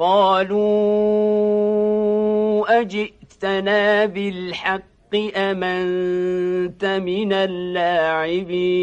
قالوا أجئتنا بالحق أمنت من اللاعبين